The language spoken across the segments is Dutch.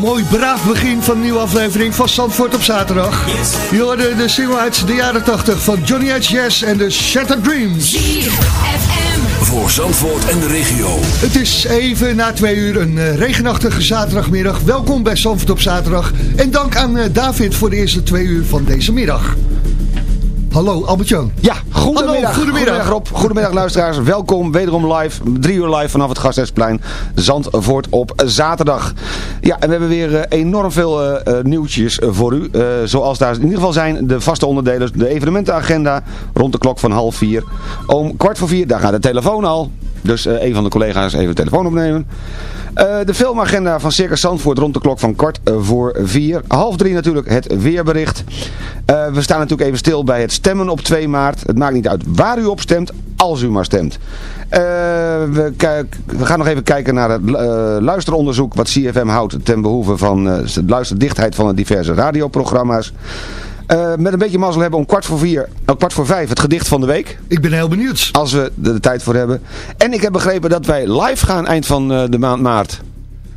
Mooi braaf begin van een nieuwe aflevering van Zandvoort op zaterdag. Je hoorde de single uit de jaren 80 van Johnny H. Yes en de Shattered Dreams. Voor Zandvoort en de regio. Het is even na twee uur een eh, regenachtige zaterdagmiddag. Welkom bij Zandvoort op zaterdag. En dank aan eh, David voor de eerste twee uur van deze middag. Hallo Albert-Jan. Ja, goedemiddag. Hallo, goedemiddag. Rob. Goedemiddag luisteraars. Welkom wederom live, drie uur live vanaf het Gasthuisplein Zandvoort op zaterdag. Ja, en we hebben weer eh, enorm veel eh, eh, nieuwtjes voor u. Zoals daar in ieder geval zijn de vaste onderdelen, de evenementenagenda rond de klok van half vier. Om kwart voor vier, daar gaat de telefoon al. Dus een van de collega's even de telefoon opnemen. Eh, de filmagenda van Circus Zandvoort rond de klok van kwart eh, voor vier. Half drie natuurlijk het weerbericht. Eh, we staan natuurlijk even stil bij het stemmen op 2 maart. Het maakt niet uit waar u op stemt, als u maar stemt. We, we gaan nog even kijken naar het luisteronderzoek wat CFM houdt ten behoeve van de luisterdichtheid van de diverse radioprogramma's. Eh, met een beetje mazzel hebben om kwart voor vier, oh, kwart voor vijf het gedicht van de week. Ik ben heel benieuwd. Als we er de tijd voor hebben. En ik heb begrepen dat wij live gaan eind van eh, de maand maart.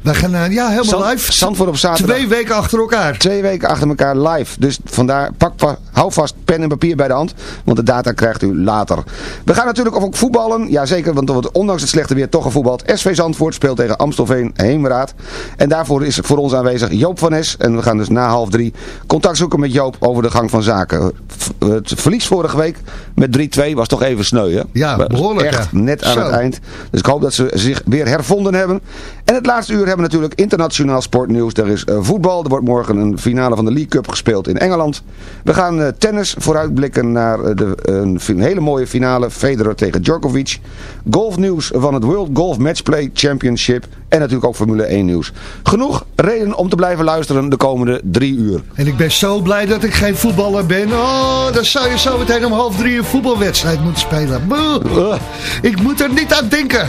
We gaan eh, ja, helemaal Zand- live. Zandvoort op zaterdag. Twee weken achter elkaar. Twee weken achter elkaar live. Dus vandaar, pak, hou vast pen en papier bij de hand. Want de data krijgt u later. We gaan natuurlijk ook voetballen. Jazeker, want er wordt ondanks het slechte weer toch gevoetbald. SV Zandvoort speelt tegen Amstelveen Heemraad. En daarvoor is voor ons aanwezig Joop van Nes. En we gaan dus na half drie contact zoeken met Joop over de gang van zaken. Het verlies vorige week met 3-2 was toch even sneu, hè? Ja, behoorlijk, Echt ja. net aan Zo. het eind. Dus ik hoop dat ze zich weer hervonden hebben. En het laatste uur hebben we natuurlijk internationaal sportnieuws. Er is eh, voetbal. Er wordt morgen een finale van de League Cup gespeeld in Engeland. We gaan eh, tennis vooruitblikken naar eh, de, een, hele mooie finale. Federer tegen Djokovic. Golfnieuws van het World Golf Matchplay Championship. En natuurlijk ook Formule 1 nieuws. Genoeg reden om te blijven luisteren de komende drie uur. En ik ben zo blij dat ik geen voetballer ben. Oh, dan zou je zo meteen om half drie een voetbalwedstrijd moeten spelen. Ik moet er niet aan denken.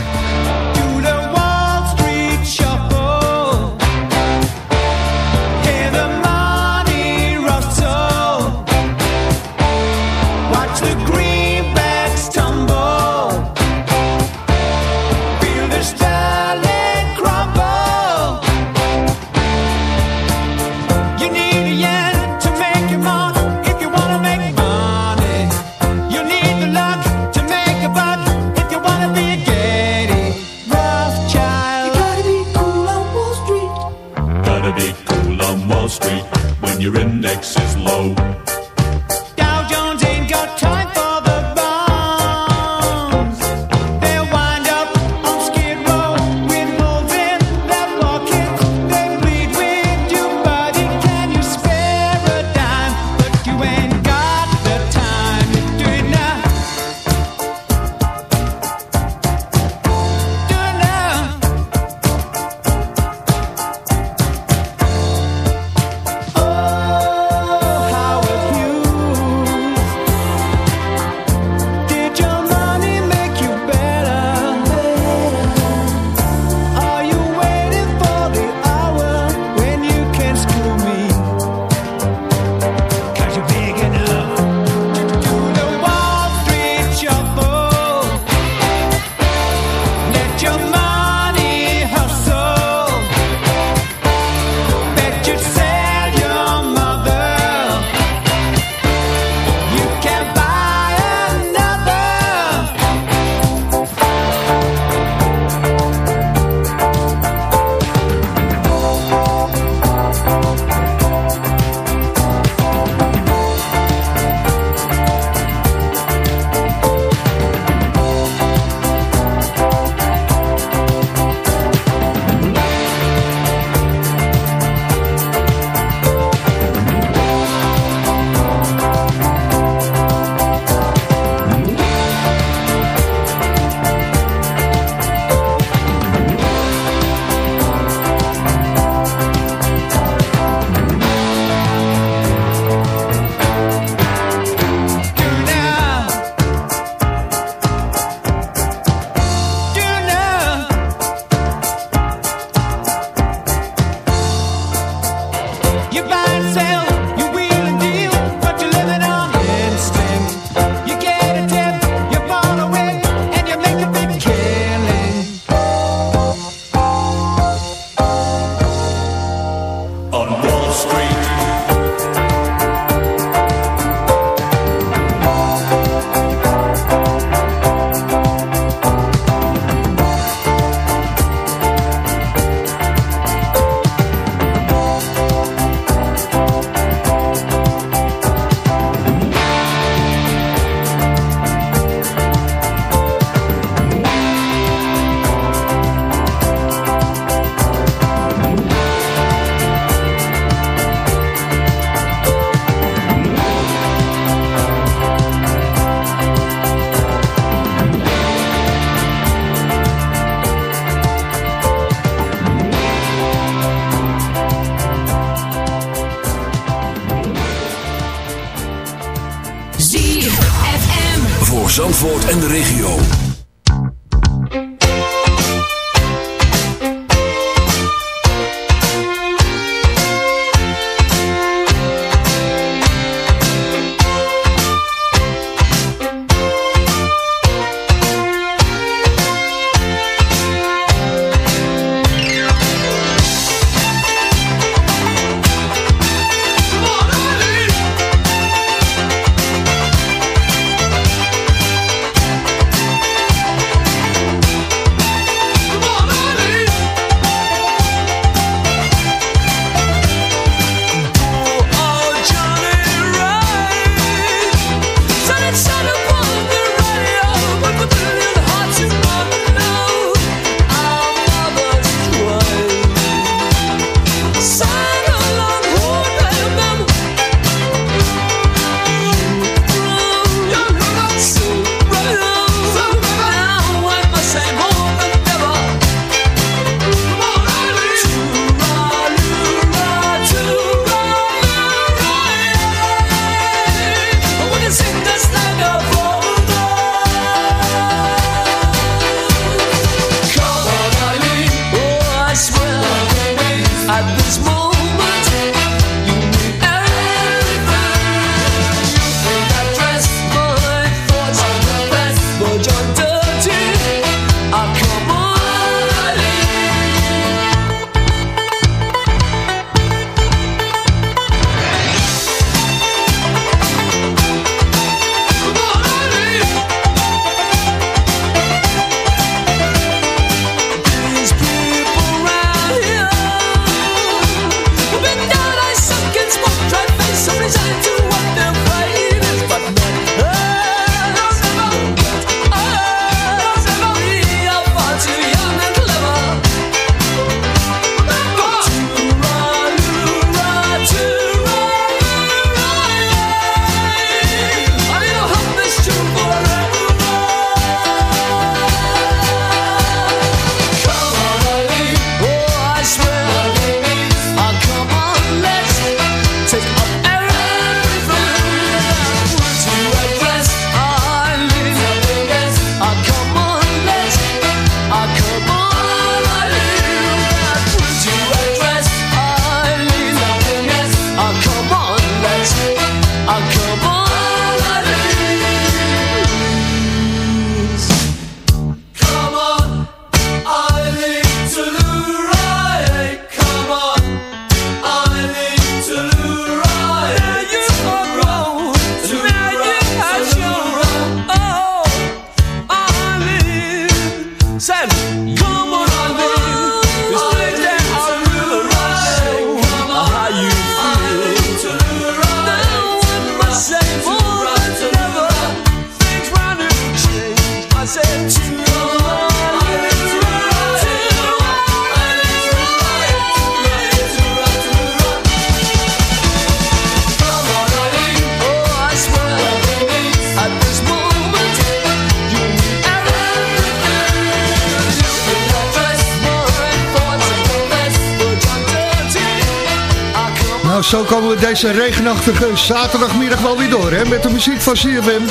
Deze regenachtige zaterdagmiddag wel weer door, hè? Met de muziek van CFM.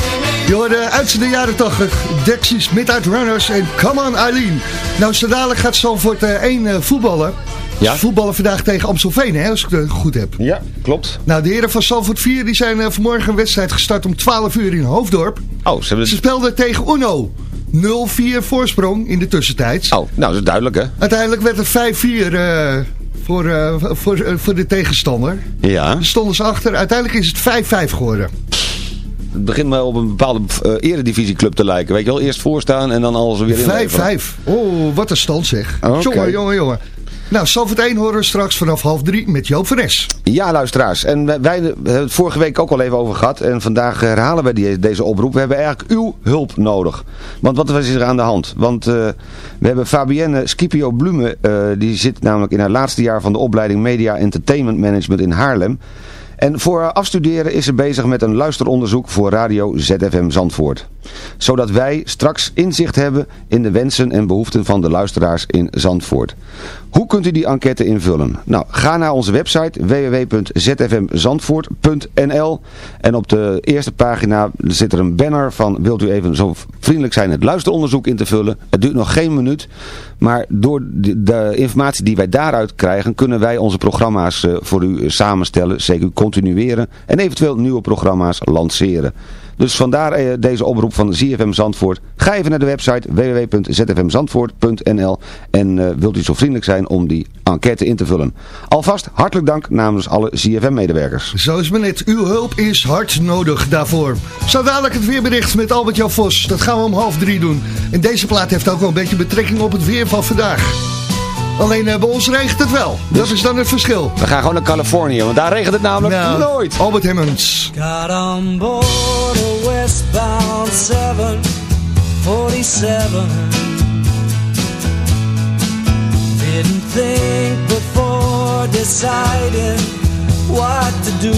Je hoorde uit de jaren 80, Dexys Midnight Runners en Come on Eileen. Nou, zo dadelijk gaat Zandvoort eh, één eh, voetballen. Ja. Voetballen vandaag tegen Amstelveen, hè, als ik het goed heb. Ja, klopt. Nou, de heren van Zandvoort 4 die zijn eh, vanmorgen een wedstrijd gestart om 12 uur in Hoofddorp. Oh, ze hebben Ze speelden tegen Uno. 0-4 voorsprong in de tussentijd. Oh, nou, dat is duidelijk, hè? Uiteindelijk werd het 5-4 eh, voor, eh, voor, eh, voor de tegenstander. Ja. Stonden ze achter. Uiteindelijk is het 5-5 geworden. Het begint me op een bepaalde uh, eredivisieclub te lijken. Weet je wel, eerst voorstaan en dan alles weer inleveren. 5-5. Oh, wat een stand zeg. Oké. Jongen, jongen, jongen. Nou, Salford 1 horen we straks vanaf half drie met Joop van Es. Ja, luisteraars. En wij, hebben het vorige week ook al even over gehad. En vandaag herhalen wij die, deze oproep. We hebben eigenlijk uw hulp nodig. Want wat is er aan de hand? Want eh, we hebben Fabienne Scipio Blume. eh, die zit namelijk in haar laatste jaar van de opleiding Media Entertainment Management in Haarlem. En voor afstuderen is ze bezig met een luisteronderzoek voor Radio ZFM Zandvoort. Zodat wij straks inzicht hebben in de wensen en behoeften van de luisteraars in Zandvoort. Hoe kunt u die enquête invullen? Nou, ga naar onze website www.zfmzandvoort.nl En op de eerste pagina zit er een banner van wilt u even zo vriendelijk zijn het luisteronderzoek in te vullen. Het duurt nog geen minuut, maar door de, informatie die wij daaruit krijgen kunnen wij onze programma's eh, voor u eh, samenstellen, zeker continueren en eventueel nieuwe programma's lanceren. Dus vandaar eh, deze oproep van ZFM Zandvoort. Ga even naar de website www.zfmzandvoort.nl en eh, wilt u zo vriendelijk zijn om die enquête in te vullen. Alvast hartelijk dank namens alle ZFM-medewerkers. Zo is net. Uw hulp is hard nodig daarvoor. Zo dadelijk het weerbericht met Albert-Jan Vos. Dat gaan we om half drie doen. En deze plaat heeft ook wel een beetje betrekking op het weer van vandaag. Alleen eh, bij ons regent het wel. Dat is dan het verschil. We gaan gewoon naar Californië, want daar regent het namelijk Nou, nooit. Albert Hemmens. Got on board a westbound 747 Didn't think before deciding what to do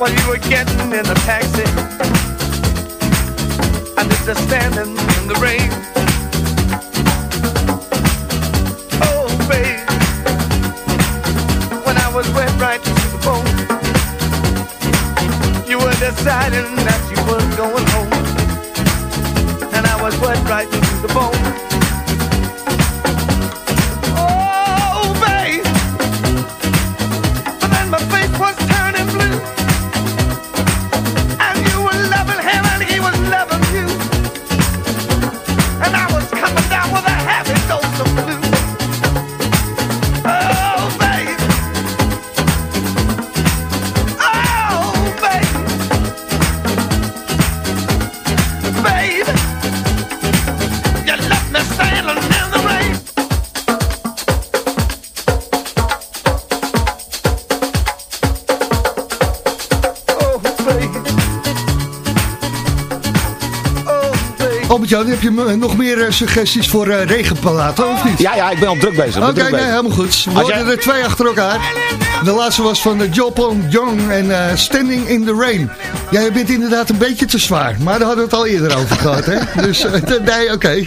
while you were getting in the taxi. I did the standing in the rain. Oh, babe. When I was wet right to the bone, you were deciding that you were going home. And I was wet right to the bone. Albert-Jan, heb je nog meer eh, suggesties voor eh regenpalaten, of niet? Ja, ja, ik ben al druk bezig. Oké, nee, bezig. helemaal goed. We jij- er twee achter elkaar. De laatste was van uh, Jopon Young en eh, Standing in the Rain. Ja, je bent inderdaad een beetje te zwaar. Maar daar hadden we het al eerder over gehad, hè? Dus, eh, nee, oké.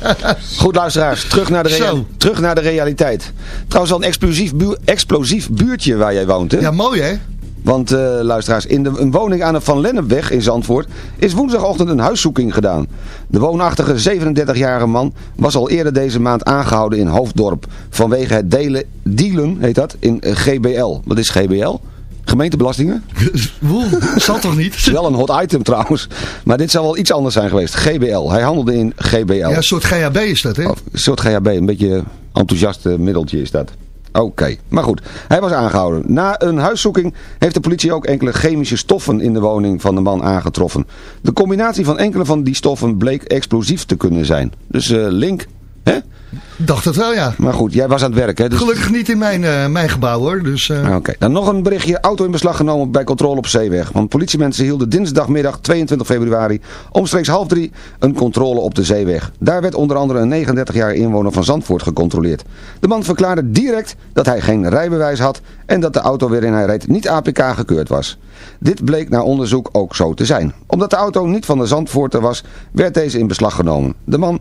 Goed luisteraars, terug naar, de terug naar de realiteit. Trouwens al een explosief, explosief buurtje waar jij woont, hè? ja, mooi, hè? Want eh, luisteraars, in de, een woning aan de Van Lennepweg in Zandvoort is woensdagochtend een huiszoeking gedaan. De woonachtige 37-jarige man was al eerder deze maand aangehouden in Hoofddorp. Vanwege het delen, dealen, heet dat, in eh, GBL. Wat is GBL? Gemeentebelastingen? Woe, zal toch niet? is wel een hot item trouwens. Maar dit zou wel iets anders zijn geweest. GBL. Hij handelde in GBL. Ja, een soort GHB is dat, hè? Of een soort GHB, een beetje enthousiast middeltje is dat. Oké, maar goed. Hij was aangehouden. Na een huiszoeking heeft de politie ook enkele chemische stoffen in de woning van de man aangetroffen. De combinatie van enkele van die stoffen bleek explosief te kunnen zijn. Dus eh, link, hè? Dacht het wel, ja. Maar goed, jij was aan het werk, hè? Dus... Gelukkig niet in mijn, eh, mijn gebouw, hoor. Dus, eh, Ah, Oké, dan nog een berichtje. Auto in beslag genomen bij controle op Zeeweg. Want politiemensen hielden dinsdagmiddag 22 februari omstreeks half drie een controle op de Zeeweg. Daar werd onder andere een 39-jarige inwoner van Zandvoort gecontroleerd. De man verklaarde direct dat hij geen rijbewijs had en dat de auto waarin hij reed niet APK gekeurd was. Dit bleek na onderzoek ook zo te zijn. Omdat de auto niet van de Zandvoorter was, werd deze in beslag genomen. De man,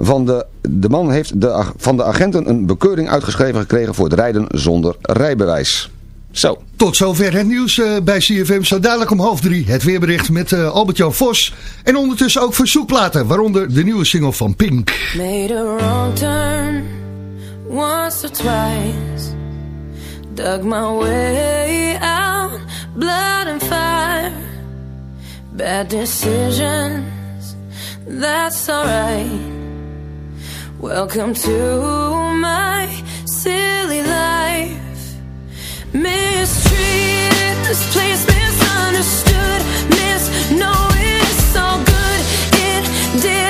van de, de man heeft de, van de agenten een bekeuring uitgeschreven gekregen voor het rijden zonder rijbewijs. Zo. Tot zover het nieuws eh, bij CFM. Zo dadelijk om half drie het weerbericht met eh, Albert-Jan Vos. En ondertussen ook verzoekplaten, waaronder de nieuwe single van Pink. Made a wrong turn once or twice. Dug my way out, blood and fire. Bad decisions, that's alright. Welcome to my silly life. Mistreated, this place misunderstood. Miss, no, it's all good. It didn't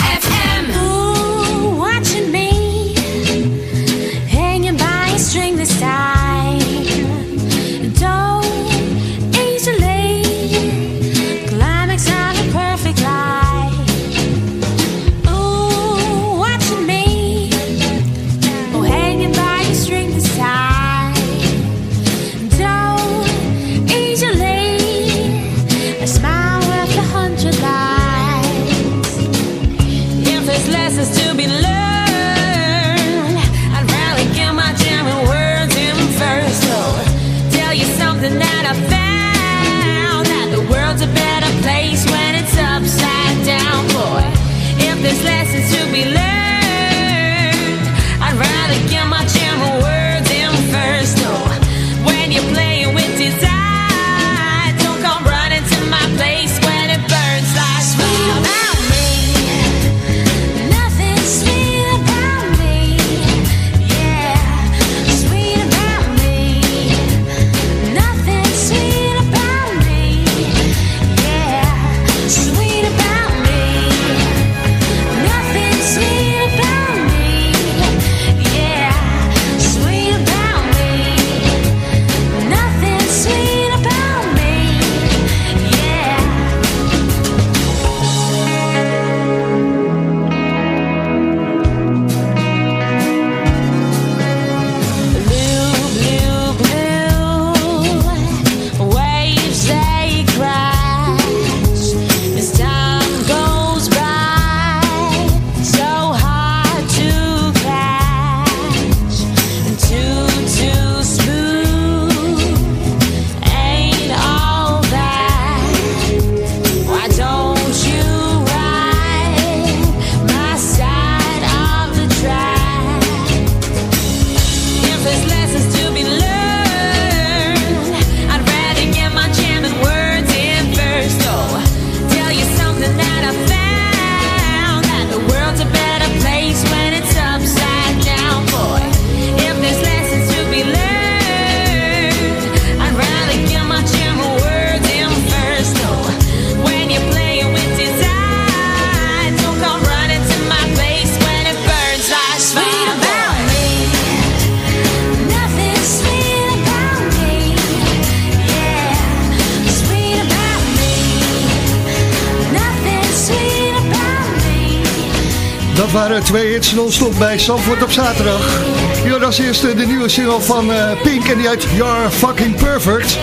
non-stop bij Zandvoort op zaterdag. Hier was eerst eh, de nieuwe single van eh, Pink en die uit You're Fucking Perfect.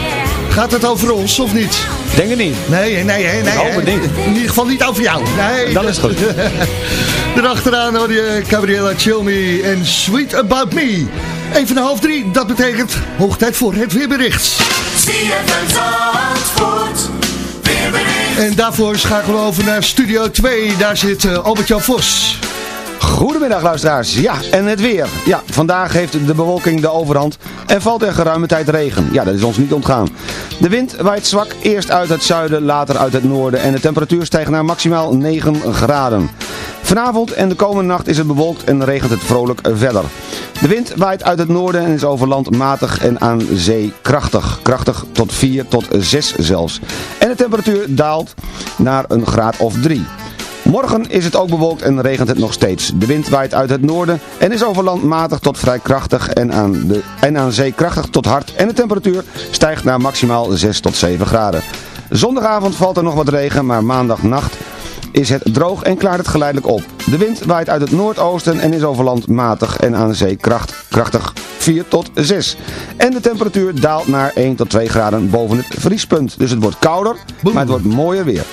Gaat het over ons of niet? Denk het niet. Nee, nee, nee. nee hoop het niet. In ieder geval niet over jou. Nee. Dan is goed. Erachteraan hoor je Gabriella Chill Me en Sweet About Me. Even na half drie, dat betekent hoog tijd voor het. Weerbericht. En daarvoor schakelen we over naar Studio 2. Daar zit eh, Albert-Jan Vos. Goedemiddag luisteraars. Ja, en het weer. Ja, vandaag heeft de bewolking de overhand en valt er geruime tijd regen. Ja, dat is ons niet ontgaan. De wind waait zwak, eerst uit het zuiden, later uit het noorden en de temperatuur stijgt naar maximaal 9 graden. Vanavond en de komende nacht is het bewolkt en regent het vrolijk verder. De wind waait uit het noorden en is over land matig en aan zee krachtig. Krachtig tot 4 tot 6 zelfs. En de temperatuur daalt naar een graad of 3. Morgen is het ook bewolkt en regent het nog steeds. De wind waait uit het noorden en is over land matig tot vrij krachtig en aan, de, en aan zee krachtig tot hard. En de temperatuur stijgt naar maximaal 6 tot 7 graden. Zondagavond valt er nog wat regen, maar maandagnacht is het droog en klaart het geleidelijk op. De wind waait uit het noordoosten en is over land matig en aan zee kracht, krachtig 4 tot 6. En de temperatuur daalt naar 1 tot 2 graden boven het vriespunt. Dus het wordt kouder, maar het wordt mooier weer.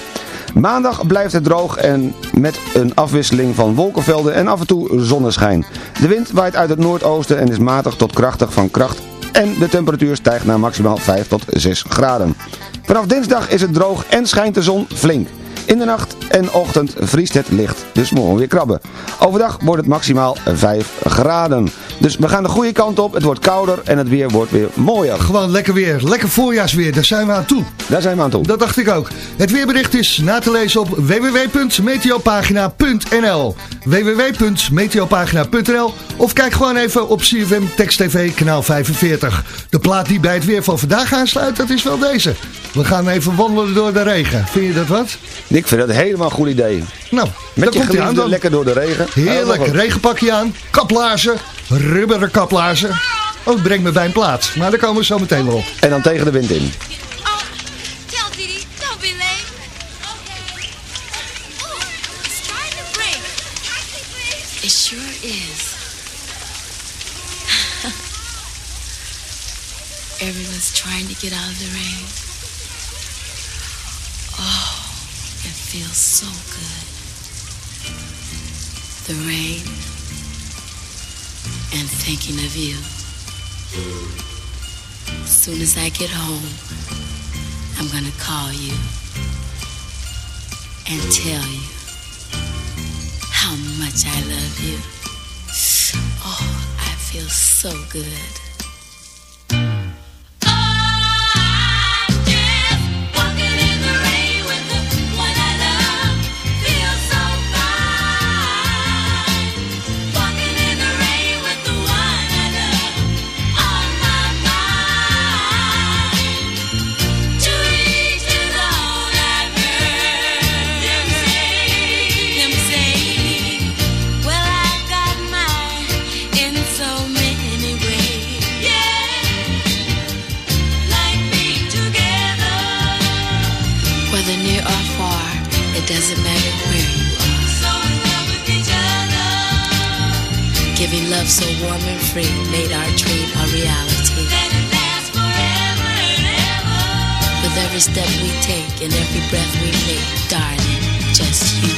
Maandag blijft het droog en met een afwisseling van wolkenvelden en af en toe zonneschijn. De wind waait uit het noordoosten en is matig tot krachtig van kracht en de temperatuur stijgt naar maximaal 5 tot 6 graden. Vanaf dinsdag is het droog en schijnt de zon flink. In de nacht en ochtend vriest het licht, dus morgen weer krabben. Overdag wordt het maximaal 5 graden. Dus we gaan de goede kant op, het wordt kouder en het weer wordt weer mooier. Gewoon lekker weer, lekker voorjaarsweer, daar zijn we aan toe. Daar zijn we aan toe. Dat dacht ik ook. Het weerbericht is na te lezen op www.meteopagina.nl www.meteopagina.nl Of kijk gewoon even op CFM Text TV kanaal 45. De plaat die bij het weer van vandaag aansluit, dat is wel deze. We gaan even wandelen door de regen. Vind je dat wat? Ik vind dat helemaal een goed idee. Nou, Met je komt hij aan geliefde dan. lekker door de regen. Heerlijk, regenpakje aan, kaplaarzen, rubberen kaplaarzen. Oh, breng me bij een plaat. Maar daar komen we zo meteen wel op. En dan tegen de wind in. Oh. Oh. It sure is. Everyone's trying to get out of the rain. Feels so good. The rain and thinking of you. As soon as I get home, I'm gonna call you and tell you how much I love you. Oh, I feel so good. It doesn't matter where you are. So in love with each other. Giving love so warm and free made our dream a reality. Let it last forever and ever. With every step we take and every breath we make, darling, just you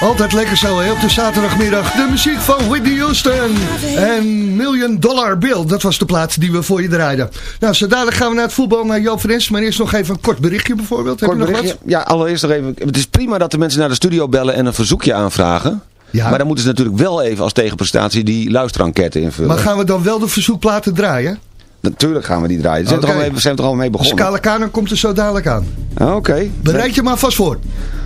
Altijd lekker zo, hè, op de zaterdagmiddag. De muziek van Whitney Houston en Million Dollar Bill. Dat was de plaat die we voor je draaiden. Nou, zo dadelijk gaan we naar het voetbal, naar Joop Frens. Maar eerst nog even een kort berichtje bijvoorbeeld. Heb Kort je nog berichtje. wat? Ja, allereerst nog even. Het is prima dat de mensen naar de studio bellen en een verzoekje aanvragen. Ja. Maar dan moeten ze natuurlijk wel even als tegenprestatie die luisterenquête invullen. Maar gaan we dan wel de verzoekplaten draaien? Natuurlijk gaan we die draaien. Zijn, toch al mee- zijn al mee begonnen. Scala Kanon komt er zo dadelijk aan. Ah, Oké. Bereid je maar vast voor.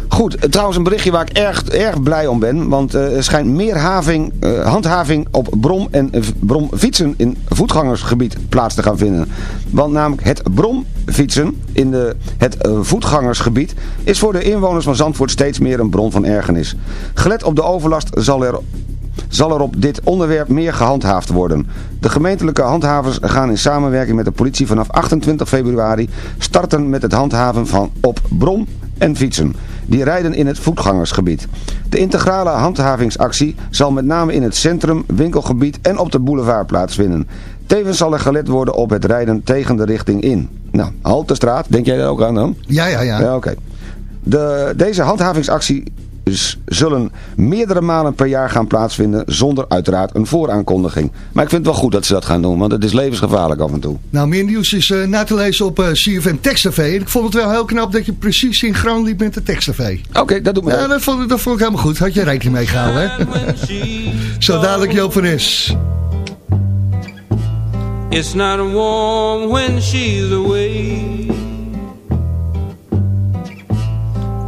Goed, eh, trouwens een berichtje waar ik erg, erg blij om ben. Want eh, er schijnt meer eh, handhaving op brom- en bromfietsen in voetgangersgebied plaats te gaan vinden. Want namelijk het bromfietsen in de, het voetgangersgebied is voor de inwoners van Zandvoort steeds meer een bron van ergernis. Gelet op de overlast zal er zal er op dit onderwerp meer gehandhaafd worden. De gemeentelijke handhavers gaan in samenwerking met de politie vanaf 28 februari starten met het handhaven van op bron en fietsen. Die rijden in het voetgangersgebied. De integrale handhavingsactie zal met name in het centrum, winkelgebied en op de boulevard plaatsvinden. Tevens zal er gelet worden op het rijden tegen de richting in. Nou, Haltestraat, denk jij daar ook aan dan? Ja, ja, ja. Ja, oké. De, deze handhavingsactie zullen meerdere malen per jaar gaan plaatsvinden zonder uiteraard een vooraankondiging. Maar ik vind het wel goed dat ze dat gaan doen, want het is levensgevaarlijk af en toe. Nou, meer nieuws is eh, na te lezen op eh, CFM Text TV. En ik vond het wel heel knap dat je precies synchroon liep met de Text TV. Oké, dat doet me Ja, dat vond, ik- dat vond ik helemaal goed. Had je rekening mee gehouden, hè? Zo dadelijk Joop van Es. It's not warm when she's away.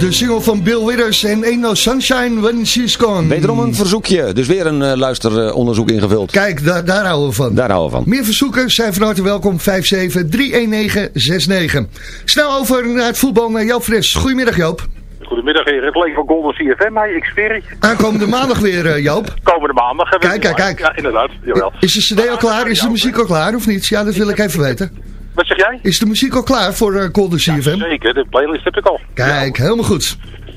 de single van Bill Withers en Ain't No Sunshine When She's Gone. Wederom een verzoekje, dus weer een eh, luisteronderzoek ingevuld. Kijk, daar, daar houden we van. Daar houden we van. Meer verzoeken zijn van harte welkom. 5731969. Snel over naar het voetbal naar Joop Fres. Goedemiddag Joop. Goedemiddag heren, het leek van Golden CFM, maar ik zweer het. Aankomende maandag weer eh, Joop. Komende maandag hebben we... Kijk, kijk, kijk. Ja, inderdaad, jawel. Is de cd al klaar? Is de muziek al klaar of niet? Ja, dat wil ik even weten. Wat zeg jij? Is de muziek al klaar voor uh, Golden CFM? Zeker, de playlist heb ik al. Kijk, helemaal goed.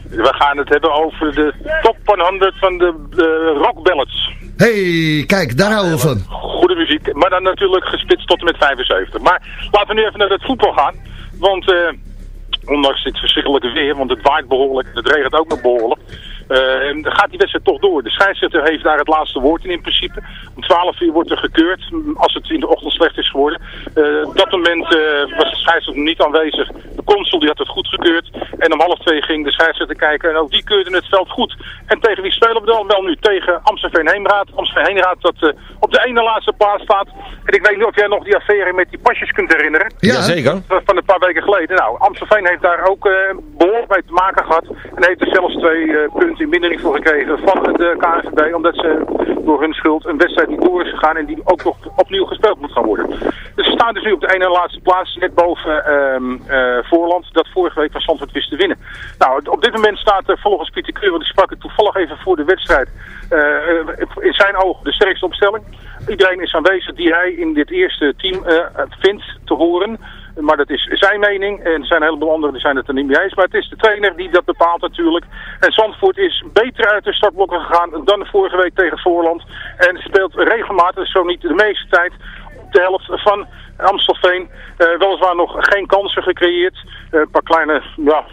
We gaan het hebben over de top 100 van de, de rock ballads. hey, kijk, daar houden we van. Goede muziek, maar dan natuurlijk gespitst tot en met 75. Maar laten we nu even naar het voetbal gaan. Want eh, ondanks dit verschrikkelijke weer, want het waait behoorlijk, het regent ook nog behoorlijk. Eh, gaat die wedstrijd toch door. De scheidsrechter heeft daar het laatste woord in in principe. Om 12 uur wordt er gekeurd, m, als het in de ochtend slecht is geworden. Eh, op dat moment eh, was de scheidsrechter niet aanwezig. De consul die had het goed gekeurd. En om half twee ging de scheidsrechter kijken en ook die keurde het veld goed. En tegen wie spelen we dan? Wel nu tegen Amstelveen Heemraad. Amstelveen Heemraad dat op de ene laatste plaats staat. En ik weet niet of jij nog die affaire met die pasjes kunt herinneren. Ja, zeker. Van een paar weken geleden. Nou, Amstelveen heeft daar ook eh, behoorlijk mee te maken gehad. En heeft er zelfs twee punten in mindering voor gekregen van de KNVB. Omdat ze door hun schuld een wedstrijd niet door is gegaan. En die ook nog opnieuw gespeeld moet gaan worden. Dus ze staan dus nu op de ene laatste plaats. Net boven ehm, eh, Voorland. Dat vorige week van Zandvoort wist te winnen. Nou, op dit moment staat er volgens Pieter Keur. Want die sprak het toevallig even voor de wedstrijd. eh, in zijn ogen de sterkste opstelling. Iedereen is aanwezig die hij in dit eerste team eh, vindt te horen. Maar dat is zijn mening. En er zijn een heleboel anderen die zijn het er niet mee eens. Maar het is de trainer die dat bepaalt natuurlijk. En Zandvoort is beter uit de startblokken gegaan dan vorige week tegen Voorland. En speelt regelmatig, zo niet de meeste tijd, op de helft van Amstelveen. Eh, weliswaar nog geen kansen gecreëerd. Eh, een paar kleine ja,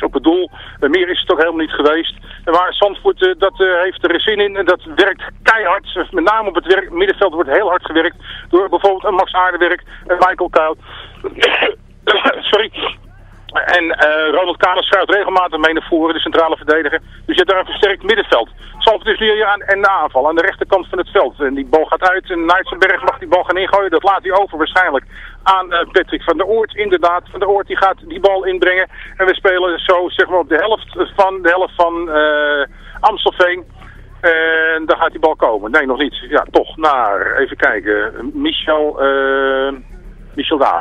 op het doel. Eh, meer is het toch helemaal niet geweest. Maar Zandvoort dat, heeft er zin in. En dat werkt keihard. Met name op het werk, middenveld wordt heel hard gewerkt. Door bijvoorbeeld Max Aardewerk en Michael Kuil. Sorry. En eh, Ronald Kahn schuift regelmatig mee naar voren, de centrale verdediger. Dus je hebt daar een versterkt middenveld. Zandvoort is nu aan en de aanval aan de rechterkant van het veld. En die bal gaat uit en Nijtsenberg mag die bal gaan ingooien. Dat laat hij over waarschijnlijk aan eh, Patrick van der Oort. Inderdaad, van der Oort die gaat die bal inbrengen. En we spelen zo zeg maar op de helft van, de helft van eh, Amstelveen. En daar gaat die bal komen. Nee, nog niet. Ja, toch naar, even kijken, Michel... eh,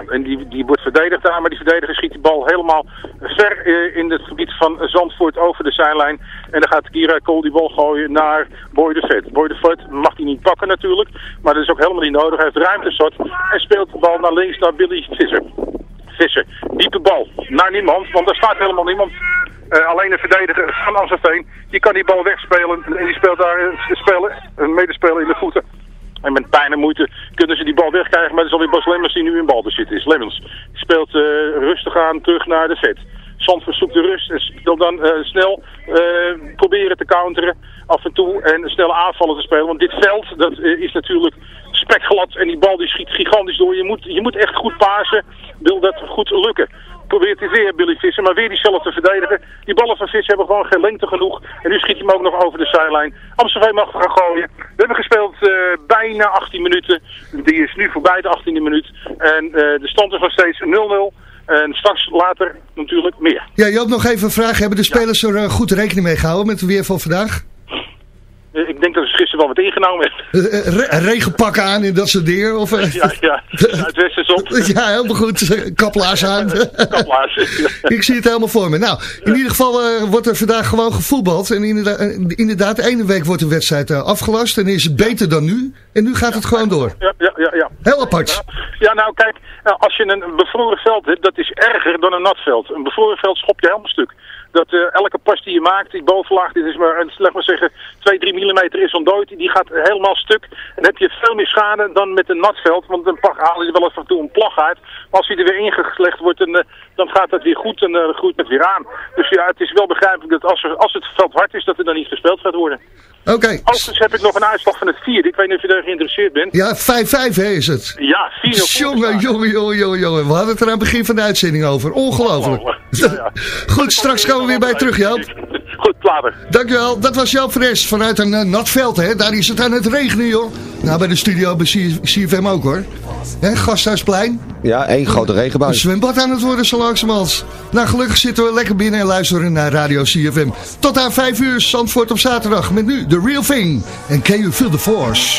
En die, die wordt verdedigd daar, maar die verdediger schiet die bal helemaal ver eh, in het gebied van Zandvoort over de zijlijn. En dan gaat Kira Kool die bal gooien naar Boy de Vet. Boy de Vet mag hij niet pakken natuurlijk, maar dat is ook helemaal niet nodig. Hij heeft ruimte zat en speelt de bal naar links naar Billy Visser. Visser, diepe bal naar niemand, want daar staat helemaal niemand. Eh, alleen een verdediger van Amstelveen, die kan die bal wegspelen en die speelt daar een, spelen, een medespeler in de voeten. En met pijn en moeite kunnen ze die bal wegkrijgen. Maar het is alweer Bas Lemmens die nu in balbezit is. Lemmens die speelt eh, rustig aan terug naar de vet. Zandvoort zoekt de rust en wil dan eh, snel eh, proberen te counteren af en toe. En snelle aanvallen te spelen. Want dit veld dat, is natuurlijk spekglad. En die bal die schiet gigantisch door. Je moet, je moet echt goed pasen. Wil dat goed lukken probeert hij weer Billy Visser, maar weer diezelfde verdediger. Die ballen van Visser hebben gewoon geen lengte genoeg. En nu schiet hij hem ook nog over de zijlijn. Amstelveen mag gaan gooien. We hebben gespeeld eh, bijna 18 minuten. Die is nu voorbij de 18e minuut. En eh, de stand is nog steeds 0-0. En straks later natuurlijk meer. Ja, je had nog even een vraag. Hebben de spelers er eh, goed rekening mee gehouden met het weer van vandaag? Eh, Ik denk dat ze gisteren wel wat ingenomen hebben. Eh, eh, re- regenpakken aan en dat soort dingen? Of, Ja, ja. Zuidwesters op. ja, helemaal goed. Kaplaars aan. Kaplaars. Ik zie het helemaal voor me. Nou, in ieder geval wordt er vandaag gewoon gevoetbald. En inderdaad, inderdaad, de ene week wordt de wedstrijd afgelast. En is het beter dan nu. En nu gaat het gewoon door. Ja, ja, ja. ja. Heel apart. Ja, nou kijk, als je een bevroren veld hebt, dat is erger dan een nat veld. Een bevroren veld schop je helemaal stuk. Dat eh, elke pas die je maakt, die bovenlaag, dit is maar, een, laat maar zeggen, 2, 3 millimeter is ontdooid. Die gaat helemaal stuk. En dan heb je veel meer schade dan met een nat veld. Want dan pak- haal je wel eens en toe een plag uit. Maar als die er weer ingelegd wordt, dan, eh, dan gaat dat weer goed en eh, groeit het weer aan. Dus ja, het is wel begrijpelijk dat als, als het veld hard is, dat er dan niet gespeeld gaat worden. Oké. Overigens heb ik nog een uitslag van het vierde. Ik weet niet of je daar geïnteresseerd bent. Ja, 5-5 hè, is het. Ja, 4-0. Jongen, jongen, jongen, jongen, jongen. We hadden het er aan het begin van de uitzending over. Ongelooflijk. Goed, straks komen we weer bij je terug, Joop. Goed, later. Dankjewel. Dat was Joop Fres vanuit een eh, nat veld, hè. Daar is het aan het regenen, joh. Nou, bij de studio bij C- CFM ook, hoor. Hè, Gasthuisplein. Ja, één grote Een regenbui. zwembad aan het worden zo langzamerhand. Nou, gelukkig zitten we lekker binnen en luisteren naar Radio CFM. Tot aan 5 uur, Zandvoort op zaterdag. Met nu The Real Thing. En Can You Feel the Force?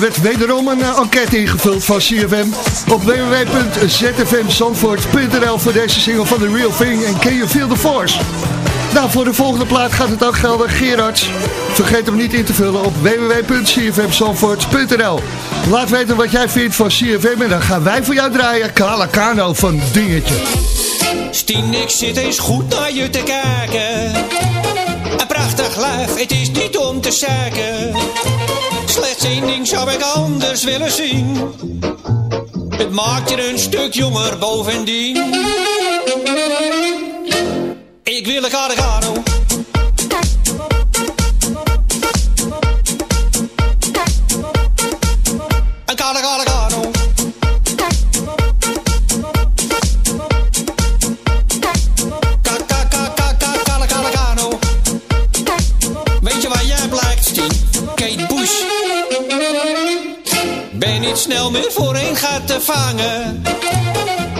Werd wederom een eh, enquête ingevuld van CFM op www.zfmzandvoort.nl voor deze single van The Real Thing en Can You Feel The Force. Nou, voor de volgende plaat gaat het ook gelden. Gerard, vergeet hem niet in te vullen op www.cfmzandvoort.nl Laat weten wat jij vindt van CFM en dan gaan wij voor jou draaien. Kala Kano van Dingetje. Stien, ik zit eens goed naar je te kijken. Het is niet om te zeiken. Slechts één ding zou ik anders willen zien. Het maakt je een stuk jonger bovendien. Ik wil een Gargano.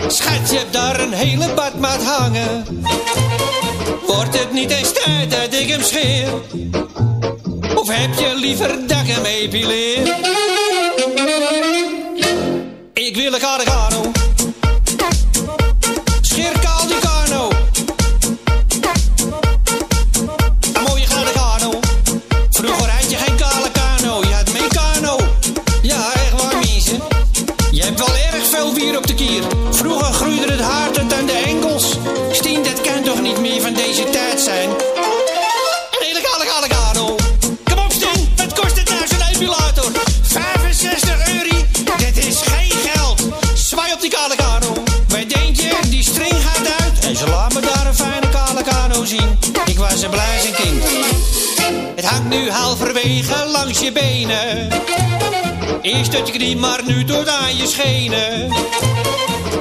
Schat, je hebt daar een hele badmaat hangen. Wordt het niet eens tijd dat ik hem scheer? Of heb je liever dat ik hem epileer? Benen. Eerst tot je knie, maar nu tot aan je schenen.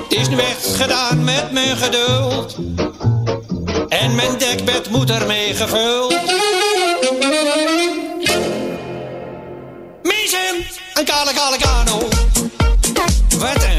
Het is nu echt gedaan met mijn geduld. En mijn dekbed moet ermee gevuld. Mensen, een kale kale kano. Wat een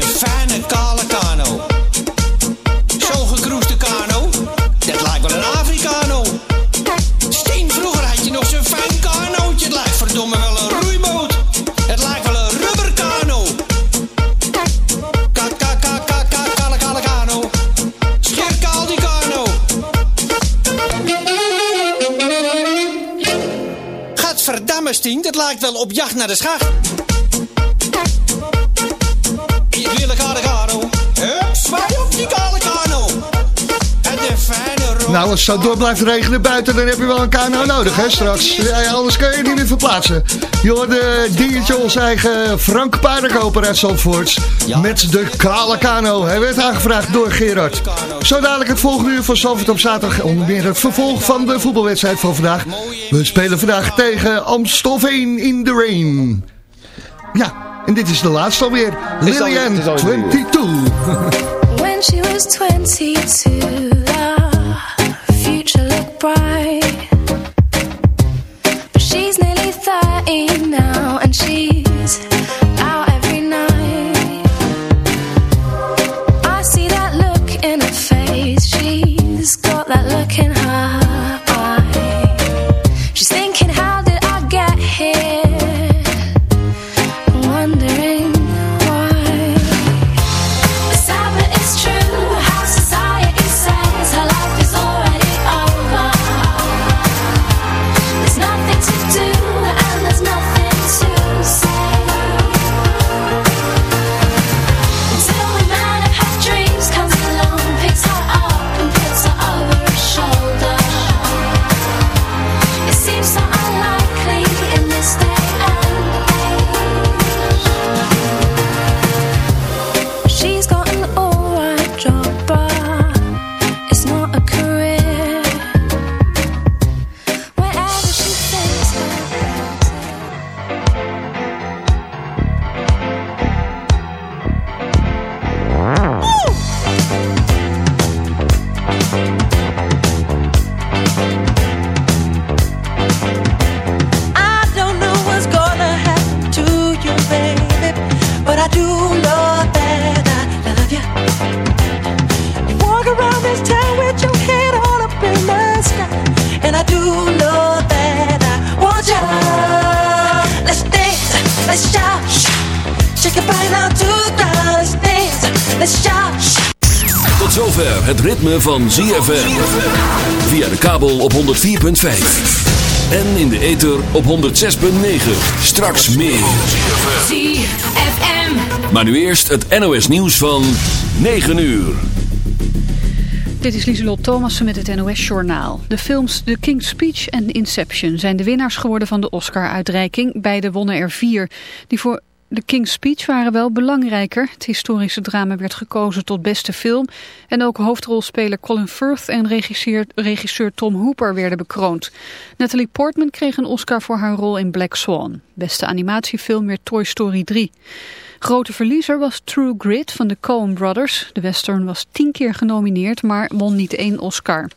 16, dat lijkt wel op jacht naar de schacht. Nou, als het zo door blijft regenen buiten, dan heb je wel een kano nodig, hè, straks. Ja, anders kun je niet meer verplaatsen. Je hoorde dingetje ons eigen Frank Paardenkoper uit Zandvoort. Met de kale kano. Hij werd aangevraagd door Gerard. Zo dadelijk het volgende uur van Zandvoort op zaterdag. Onder meer het vervolg van de voetbalwedstrijd van vandaag. We spelen vandaag tegen Amstelveen in the rain. Ja, en dit is de laatste alweer. Weer. 22. Van ZFM. Via de kabel op 104.5. En in de ether op 106.9. Straks meer. ZFM. Maar nu eerst het NOS nieuws van 9 uur. Dit is Lieselot Thomassen met het NOS-journaal. De films The King's Speech en Inception zijn de winnaars geworden van de Oscar-uitreiking. Beide wonnen er vier. Die voor The King's Speech waren wel belangrijker. Het historische drama werd gekozen tot beste film. En ook hoofdrolspeler Colin Firth en regisseur, regisseur Tom Hooper werden bekroond. Natalie Portman kreeg een Oscar voor haar rol in Black Swan. Beste animatiefilm werd Toy Story 3. Grote verliezer was True Grit van de Coen Brothers. De western was tien keer genomineerd, maar won niet één Oscar.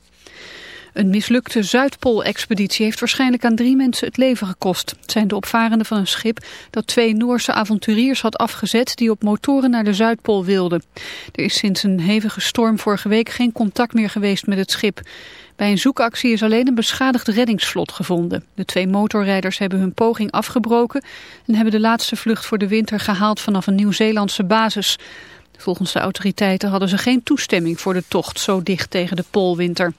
Een mislukte Zuidpool-expeditie heeft waarschijnlijk aan drie mensen het leven gekost. Het zijn de opvarenden van een schip dat twee Noorse avonturiers had afgezet die op motoren naar de Zuidpool wilden. Er is sinds een hevige storm vorige week geen contact meer geweest met het schip. Bij een zoekactie is alleen een beschadigd reddingsvlot gevonden. De twee motorrijders hebben hun poging afgebroken en hebben de laatste vlucht voor de winter gehaald vanaf een Nieuw-Zeelandse basis. Volgens de autoriteiten hadden ze geen toestemming voor de tocht zo dicht tegen de poolwinter.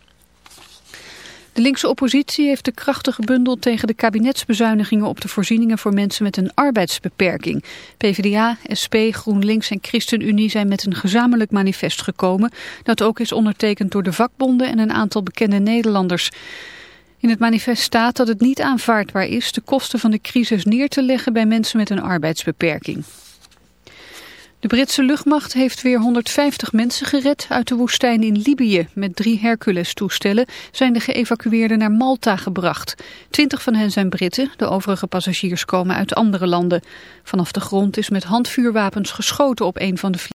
De linkse oppositie heeft de krachten gebundeld tegen de kabinetsbezuinigingen op de voorzieningen voor mensen met een arbeidsbeperking. PvdA, SP, GroenLinks en ChristenUnie zijn met een gezamenlijk manifest gekomen dat ook is ondertekend door de vakbonden en een aantal bekende Nederlanders. In het manifest staat dat het niet aanvaardbaar is de kosten van de crisis neer te leggen bij mensen met een arbeidsbeperking. De Britse luchtmacht heeft weer 150 mensen gered uit de woestijn in Libië. Met drie Hercules-toestellen zijn de geëvacueerden naar Malta gebracht. Twintig van hen zijn Britten, de overige passagiers komen uit andere landen. Vanaf de grond is met handvuurwapens geschoten op een van de